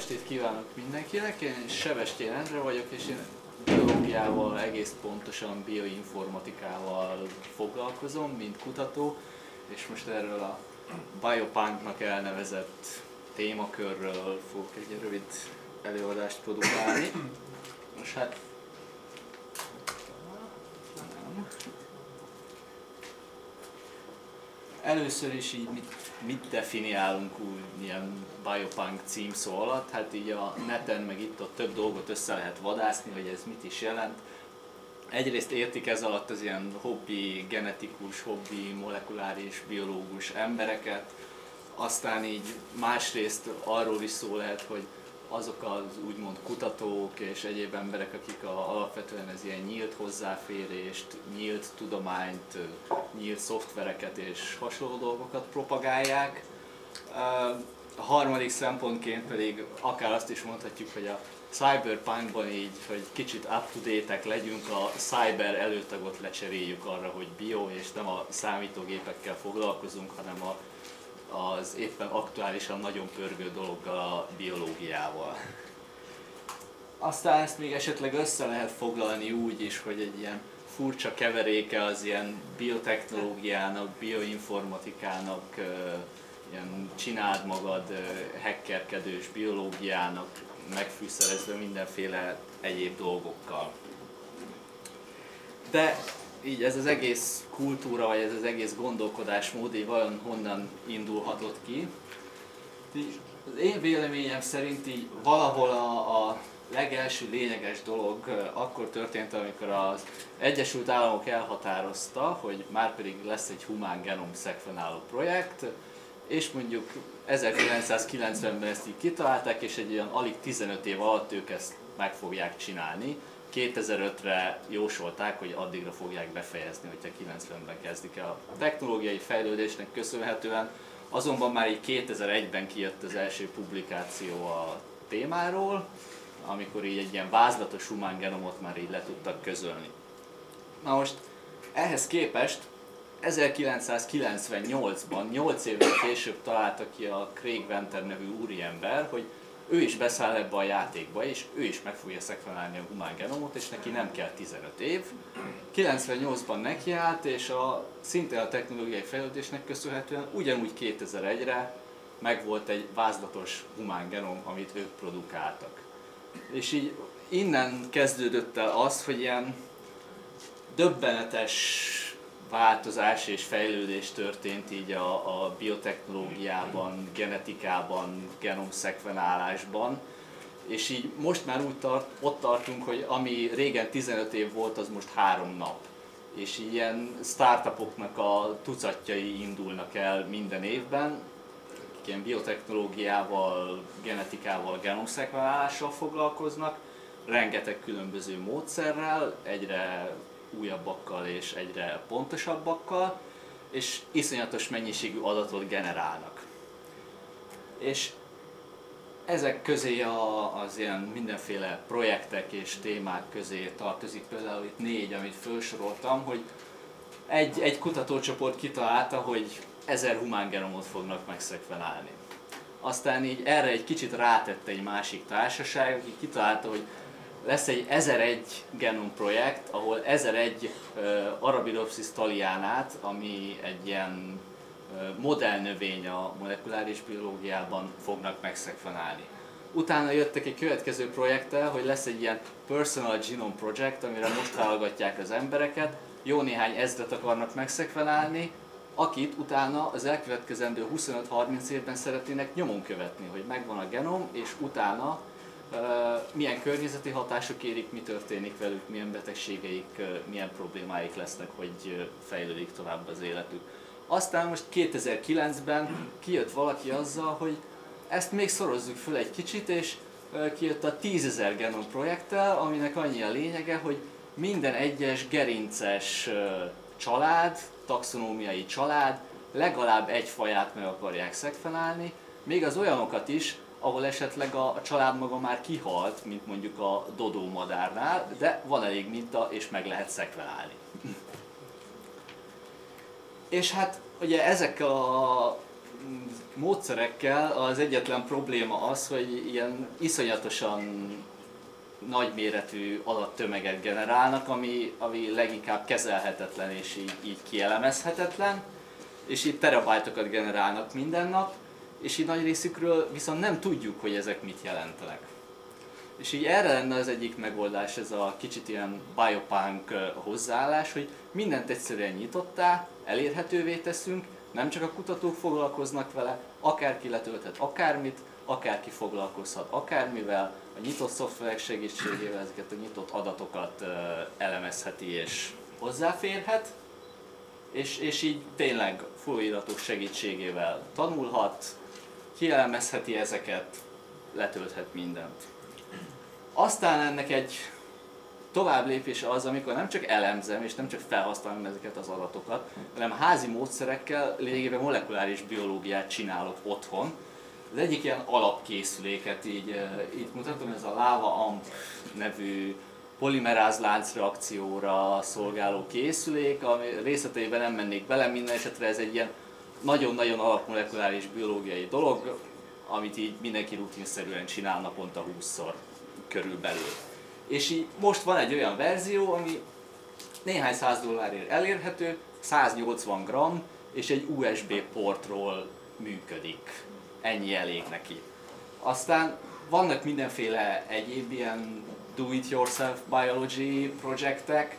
estét kívánok mindenkinek, én Sevestjén Endre vagyok, és én biológiával, egész pontosan bioinformatikával foglalkozom, mint kutató, és most erről a biopunknak elnevezett témakörről fogok egy rövid előadást produkálni. Most hát Először is így mit, mit definiálunk úgy ilyen biopunk címszó alatt? Hát így a neten meg itt ott több dolgot össze lehet vadászni, hogy ez mit is jelent. Egyrészt értik ez alatt az ilyen hobbi, genetikus, hobbi, molekuláris, biológus embereket, aztán így másrészt arról is szó lehet, hogy azok az úgymond kutatók és egyéb emberek, akik a, alapvetően ez ilyen nyílt hozzáférést, nyílt tudományt, nyílt szoftvereket és hasonló dolgokat propagálják. A harmadik szempontként pedig akár azt is mondhatjuk, hogy a cyberpunkban így, hogy kicsit up-to-date legyünk, a cyber előtagot lecseréljük arra, hogy bio, és nem a számítógépekkel foglalkozunk, hanem a az éppen aktuálisan nagyon pörgő dologgal, a biológiával. Aztán ezt még esetleg össze lehet foglalni úgy is, hogy egy ilyen furcsa keveréke az ilyen biotechnológiának, bioinformatikának, ilyen csináld magad hackerkedős biológiának megfűszerezve mindenféle egyéb dolgokkal. De így ez az egész kultúra, vagy ez az egész gondolkodásmód így vajon honnan indulhatott ki. Az én véleményem szerint így valahol a, a legelső lényeges dolog akkor történt, amikor az Egyesült Államok elhatározta, hogy már pedig lesz egy humán genom szekvenáló projekt, és mondjuk 1990-ben ezt így kitalálták, és egy olyan alig 15 év alatt ők ezt meg fogják csinálni. 2005-re jósolták, hogy addigra fogják befejezni, hogyha 90-ben kezdik el a technológiai fejlődésnek köszönhetően. Azonban már így 2001-ben kijött az első publikáció a témáról, amikor így egy ilyen vázlatos humán genomot már így le tudtak közölni. Na most ehhez képest 1998-ban, 8 évvel később találta ki a Craig Venter nevű úriember, hogy ő is beszáll ebbe a játékba, és ő is meg fogja szekvenálni a humán genomot, és neki nem kell 15 év. 98-ban nekiállt, és a, szintén a technológiai fejlődésnek köszönhetően ugyanúgy 2001-re megvolt egy vázlatos humán genom, amit ők produkáltak. És így innen kezdődött el az, hogy ilyen döbbenetes változás és fejlődés történt így a, a biotechnológiában, genetikában, genomszekvenálásban, és így most már úgy tart, ott tartunk, hogy ami régen 15 év volt, az most három nap. És ilyen startupoknak a tucatjai indulnak el minden évben, ilyen biotechnológiával, genetikával, genomszekvenálással foglalkoznak, rengeteg különböző módszerrel, egyre újabbakkal és egyre pontosabbakkal, és iszonyatos mennyiségű adatot generálnak. És ezek közé a, az ilyen mindenféle projektek és témák közé tartozik például itt négy, amit felsoroltam, hogy egy, egy kutatócsoport kitalálta, hogy ezer humán genomot fognak megszekvenálni. Aztán így erre egy kicsit rátette egy másik társaság, aki kitalálta, hogy lesz egy 1001 genom projekt, ahol 1001 uh, Arabidopsis thalianát, ami egy ilyen uh, modellnövény a molekuláris biológiában fognak megszekvenálni. Utána jöttek egy következő projekttel, hogy lesz egy ilyen Personal Genome Project, amire most hallgatják az embereket, jó néhány ezret akarnak megszekvenálni, akit utána az elkövetkezendő 25-30 évben szeretnének nyomon követni, hogy megvan a genom, és utána milyen környezeti hatások érik, mi történik velük, milyen betegségeik, milyen problémáik lesznek, hogy fejlődik tovább az életük. Aztán most 2009-ben kijött valaki azzal, hogy ezt még szorozzuk föl egy kicsit, és kijött a 10.000 genom projekttel, aminek annyi a lényege, hogy minden egyes gerinces család, taxonómiai család legalább egy faját meg akarják szekvenálni, még az olyanokat is, ahol esetleg a család maga már kihalt, mint mondjuk a dodó madárnál, de van elég minta, és meg lehet szekvenálni. és hát ugye ezekkel a módszerekkel az egyetlen probléma az, hogy ilyen iszonyatosan nagyméretű adattömeget generálnak, ami, ami leginkább kezelhetetlen és így, így kielemezhetetlen, és így terabájtokat generálnak minden nap, és így nagy részükről viszont nem tudjuk, hogy ezek mit jelentenek. És így erre lenne az egyik megoldás, ez a kicsit ilyen biopunk hozzáállás, hogy mindent egyszerűen nyitottá, elérhetővé teszünk, nem csak a kutatók foglalkoznak vele, akárki letölthet akármit, akárki foglalkozhat akármivel, a nyitott szoftverek segítségével ezeket a nyitott adatokat elemezheti és hozzáférhet, és, és így tényleg folyóiratok segítségével tanulhat, kielemezheti ezeket, letölthet mindent. Aztán ennek egy tovább lépése az, amikor nem csak elemzem és nem csak felhasználom ezeket az adatokat, hanem házi módszerekkel lényegében molekuláris biológiát csinálok otthon. Az egyik ilyen alapkészüléket így, itt mutatom, ez a Lava Amp nevű polimeráz láncreakcióra szolgáló készülék, ami részleteiben nem mennék bele, minden esetre ez egy ilyen nagyon-nagyon alapmolekuláris biológiai dolog, amit így mindenki rutinszerűen csinál naponta 20-szor körülbelül. És így most van egy olyan verzió, ami néhány száz dollárért elérhető, 180 gram, és egy USB portról működik. Ennyi elég neki. Aztán vannak mindenféle egyéb ilyen do-it-yourself biology projektek,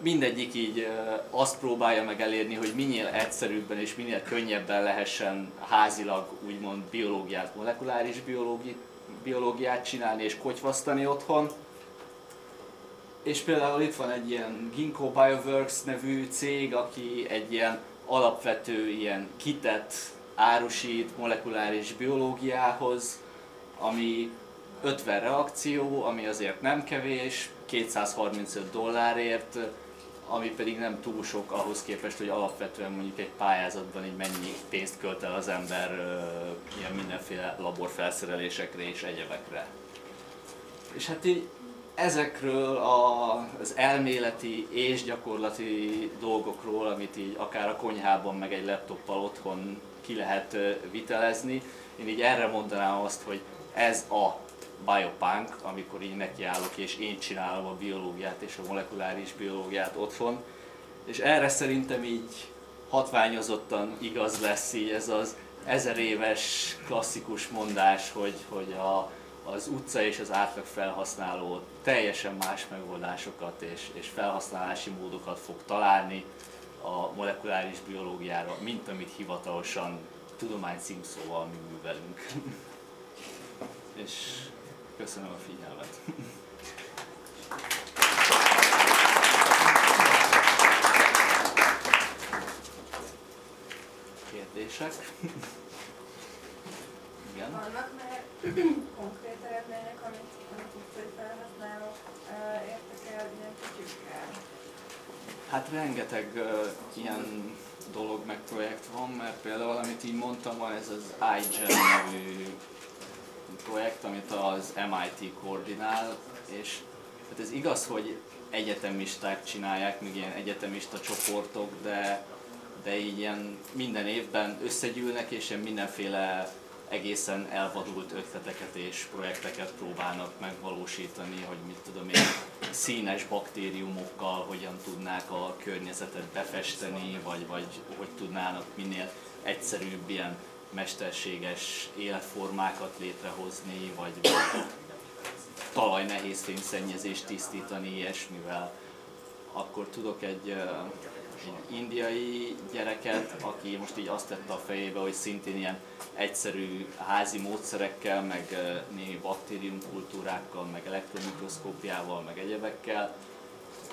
mindegyik így azt próbálja meg elérni, hogy minél egyszerűbben és minél könnyebben lehessen házilag úgymond biológiát, molekuláris biológi, biológiát csinálni és kotyvasztani otthon. És például itt van egy ilyen Ginkgo Bioworks nevű cég, aki egy ilyen alapvető ilyen kitet árusít molekuláris biológiához, ami 50 reakció, ami azért nem kevés, 235 dollárért, ami pedig nem túl sok ahhoz képest, hogy alapvetően mondjuk egy pályázatban így mennyi pénzt költ el az ember ilyen mindenféle laborfelszerelésekre és egyebekre. És hát így ezekről a, az elméleti és gyakorlati dolgokról, amit így akár a konyhában, meg egy laptoppal otthon ki lehet vitelezni, én így erre mondanám azt, hogy ez a biopunk, amikor így nekiállok és én csinálom a biológiát és a molekuláris biológiát otthon. És erre szerintem így hatványozottan igaz lesz így ez az ezer éves klasszikus mondás, hogy, hogy a, az utca és az átlag felhasználó teljesen más megoldásokat és, és felhasználási módokat fog találni a molekuláris biológiára, mint amit hivatalosan tudomány címszóval mi művelünk. és Köszönöm a figyelmet. Kérdések? Igen. Vannak már konkrét eredmények, amit, amit utcai felhasználók értek el ilyen kicsikkel? Hát rengeteg uh, ilyen dolog meg projekt van, mert például amit így mondtam, van ez az iGen nevű projekt, amit az MIT koordinál, és hát ez igaz, hogy egyetemisták csinálják, még ilyen egyetemista csoportok, de, de így ilyen minden évben összegyűlnek, és ilyen mindenféle egészen elvadult ötleteket és projekteket próbálnak megvalósítani, hogy mit tudom én, színes baktériumokkal hogyan tudnák a környezetet befesteni, vagy, vagy hogy tudnának minél egyszerűbb ilyen mesterséges életformákat létrehozni, vagy, talaj nehéz fémszennyezést tisztítani ilyesmivel, akkor tudok egy, egy indiai gyereket, aki most így azt tette a fejébe, hogy szintén ilyen egyszerű házi módszerekkel, meg némi baktériumkultúrákkal, meg elektromikroszkópiával, meg egyebekkel,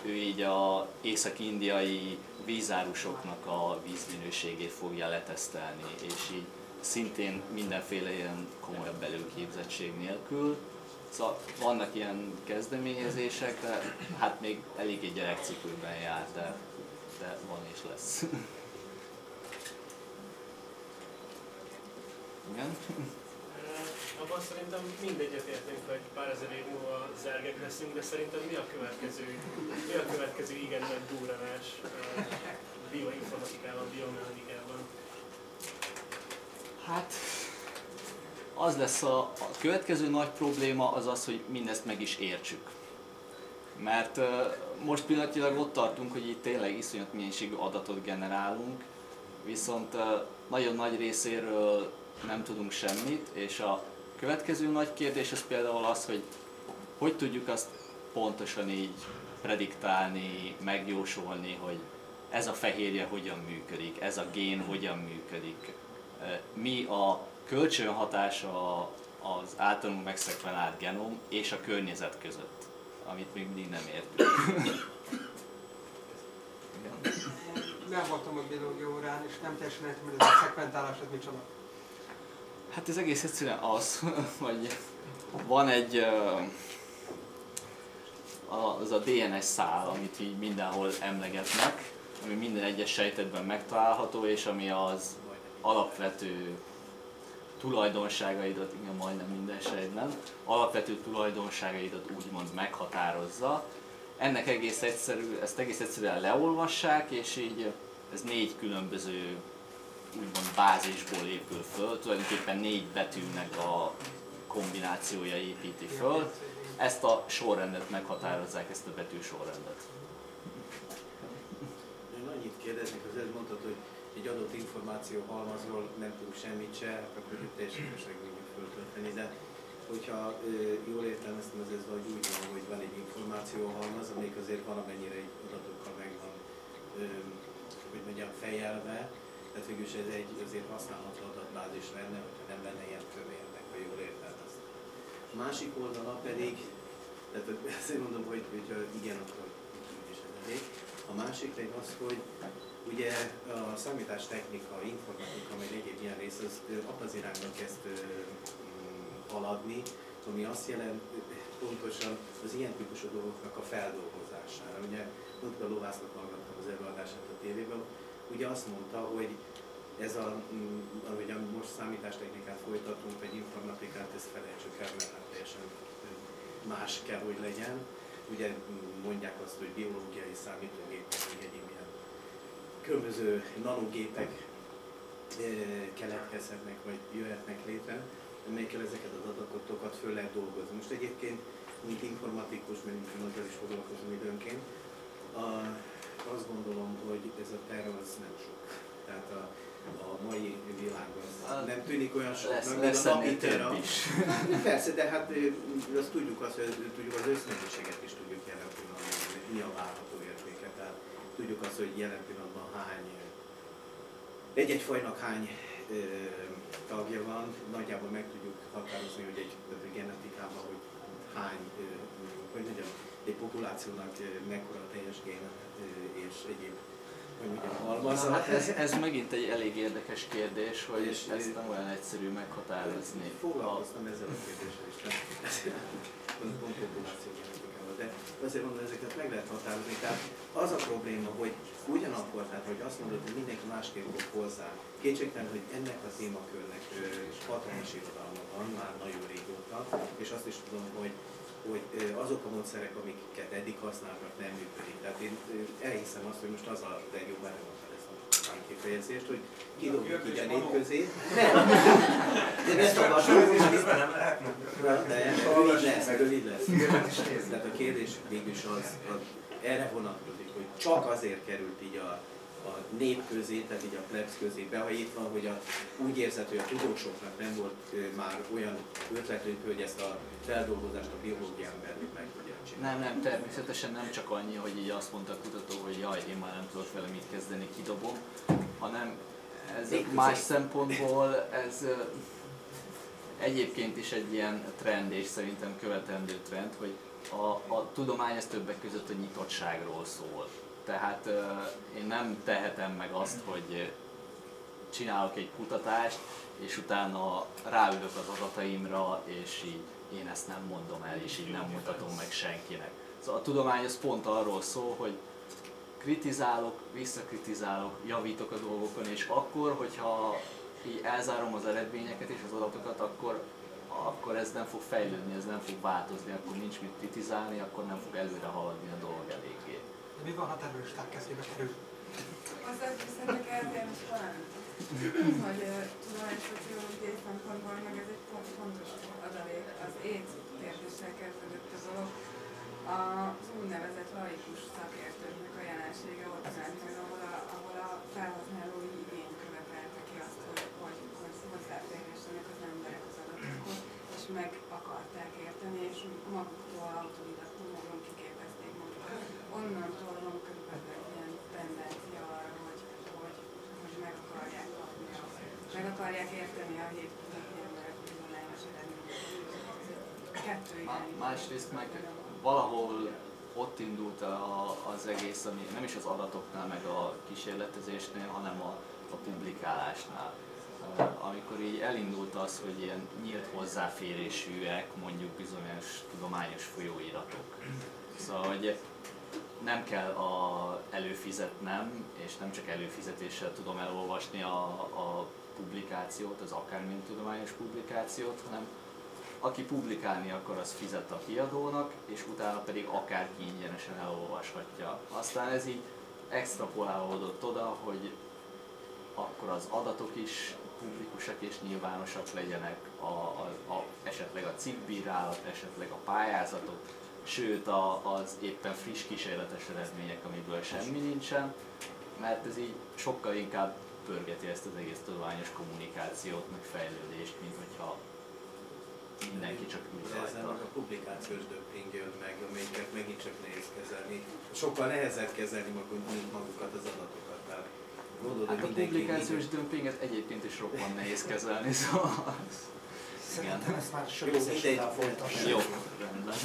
ő így a észak-indiai vízárusoknak a vízminőségét fogja letesztelni, és így szintén mindenféle ilyen komolyabb előképzettség nélkül. Szóval vannak ilyen kezdeményezések, de hát még eléggé gyerekcipőben jár, de, de van és lesz. Igen? Abban szerintem mindegyet értünk, hogy pár ezer év múlva zergek leszünk, de szerintem mi a következő, mi a következő igen nagy durranás bioinformatikában, biomechanikában? Hát az lesz a, a következő nagy probléma az az, hogy mindezt meg is értsük. Mert uh, most pillanatilag ott tartunk, hogy itt tényleg iszonyat mennyiségű adatot generálunk, viszont uh, nagyon nagy részéről nem tudunk semmit, és a következő nagy kérdés az például az, hogy hogy tudjuk azt pontosan így prediktálni, megjósolni, hogy ez a fehérje hogyan működik, ez a gén hogyan működik, mi a kölcsönhatása az általunk megszekvenált genom és a környezet között, amit még mindig nem értünk. Nem voltam a biológia órán, és nem teljesen értem, hogy ez a szekventálás, ez micsoda. Hát ez egész egyszerűen az, hogy van egy az a DNS szál, amit így mindenhol emlegetnek, ami minden egyes sejtetben megtalálható, és ami az alapvető tulajdonságaidat, igen, majdnem minden sejtben, alapvető tulajdonságaidat úgymond meghatározza. Ennek egész egyszerű, ezt egész egyszerűen leolvassák, és így ez négy különböző úgymond bázisból épül föl, tulajdonképpen négy betűnek a kombinációja építi föl. Ezt a sorrendet meghatározzák, ezt a betű sorrendet. Én annyit kérdeznék, az előbb mondtad, hogy egy adott információ halmazról nem tudunk semmit se, akkor itt teljesen föltölteni, de hogyha ö, jól értelmeztem, az ez vagy úgy van, hogy van egy információ halmaz, amelyik azért valamennyire egy adatokkal meg ö, hogy mondjam, fejelve, tehát végülis ez egy azért használható adatbázis lenne, hogyha nem lenne ilyen kövérnek, ha jól értelmeztem. A másik oldala pedig, tehát azért mondom, hogy, hogyha igen, akkor is ez elég. A másik pedig az, hogy Ugye a számítástechnika, informatika, meg egyéb ilyen rész, az abban az irányba kezd haladni, ami azt jelent pontosan az ilyen típusú dolgoknak a feldolgozására. Ugye Nutka Lovásznak hallgattam az előadását a tévében, ugye azt mondta, hogy ez a, ahogy most számítástechnikát folytatunk, vagy informatikát, ezt felejtsük el, mert hát teljesen más kell, hogy legyen. Ugye mondják azt, hogy biológiai számítógép, egyéb különböző nanogépek keletkezhetnek, vagy jöhetnek létre, amelyekkel ezeket az adatokat föl lehet dolgozni. Most egyébként, mint informatikus, mert ezzel is foglalkozom időnként, a, azt gondolom, hogy ez a terv az nem sok. Tehát a, a mai világban az nem tűnik olyan soknak, mint a napi is. Persze, de hát azt tudjuk, azt, hogy tudjuk az összmennyiséget is tudjuk jelen pillanatban, mi a várható értéke. Tehát tudjuk azt, hogy jelen pillanatban hány, egy-egy fajnak hány ö, tagja van, nagyjából meg tudjuk határozni, hogy egy, genetikában, hogy hány, ö, hogy mondjam, egy populációnak mekkora a teljes gén és egyéb hogy mondjam, halmaza. Hát ez, ez megint egy elég érdekes kérdés, hogy és ezt nem olyan egyszerű meghatározni. Foglalkoztam ezzel a kérdéssel is, pont populáció de azért mondom, ezeket meg lehet határozni. Tehát az a probléma, hogy ugyanakkor, tehát hogy azt mondod, hogy mindenki másképp fog hozzá. Kétségtelen, hogy ennek a témakörnek hatalmas irodalma van már nagyon régóta, és azt is tudom, hogy hogy azok a módszerek, amiket eddig használtak, nem működik. Tehát én elhiszem azt, hogy most az a legjobb, a kifejezést, hogy kidobjuk így a nép közé. Nem. Ezt akartam, hogy nem lehetne. De rövid lesz, rövid lesz. Tehát a kérdés mégis az, az erre vonatkozik, hogy csak azért került így a, a nép közé, tehát így a plebs közé behajítva, hogy a, úgy érzed, hogy a tudósoknak nem volt e, már olyan ötletünk, hogy ezt a feldolgozást a biológián belül meg tudják csinálni. Nem, nem, természetesen nem csak annyi, hogy így azt mondta a kutató, hogy jaj, én már nem tudok vele mit kezdeni, kidobom, hanem ez más szempontból ez egyébként is egy ilyen trend, és szerintem követendő trend, hogy a, a tudomány ez többek között a nyitottságról szól. Tehát én nem tehetem meg azt, hogy csinálok egy kutatást, és utána ráülök az adataimra, és így én ezt nem mondom el, és így nem mutatom meg senkinek. Szóval a tudomány az pont arról szól, hogy kritizálok, visszakritizálok, javítok a dolgokon, és akkor, hogyha így elzárom az eredményeket és az adatokat, akkor, akkor ez nem fog fejlődni, ez nem fog változni, akkor nincs mit kritizálni, akkor nem fog előre haladni a dolog eléggé. De mi van, ha terroristák kezébe kerül? Az szerintem eltérés van. hogy ö, tudományos szociológiai szempontból meg ez egy pont fontos adalék. Az ét kérdéssel kezdődött a dolog. Az úgynevezett laikus szakértőknek a jelensége ott ment meg, ahol a, ahol a felhasználói igény követelte ki azt, hogy, hogy, hogy hozzáférhessenek az emberek az adatokhoz, és meg akarták érteni, és maguktól autodidakta módon kiképezték magukat. Onnantól van körülbelül ilyen tendencia arra, hogy, hogy, hogy meg akarják kapni, a- meg akarják érteni a hétköznapi emberek tudományos eredményeket. Kettő. Másrészt meg valahol ott indult a, az egész, ami nem is az adatoknál, meg a kísérletezésnél, hanem a, a publikálásnál. Uh, Amikor így elindult az, hogy ilyen nyílt hozzáférésűek mondjuk bizonyos tudományos folyóiratok. Szóval, hogy nem kell a előfizetnem, és nem csak előfizetéssel tudom elolvasni a, a publikációt, az akármilyen tudományos publikációt, hanem aki publikálni akar, az fizet a kiadónak, és utána pedig akárki ingyenesen elolvashatja. Aztán ez így extrapolálódott oda, hogy akkor az adatok is publikusak és nyilvánosak legyenek, a, a, a, esetleg a cikkbírálat, esetleg a pályázatok, sőt a, az éppen friss kísérletes eredmények, amiből semmi nincsen, mert ez így sokkal inkább pörgeti ezt az egész tudományos kommunikációt, meg fejlődést, mint hogyha mindenki csak ül De ezzel a publikációs dömping jön meg, amelyiket megint csak nehéz kezelni. Sokkal nehezebb kezelni mint magukat az adatokat. Tehát gondolod, Hát a publikációs dömpinget egyébként is roppant nehéz kezelni, szóval... Szerintem ezt már Jó, sötészesen mindegy. elfolytassuk. Jó, rendben.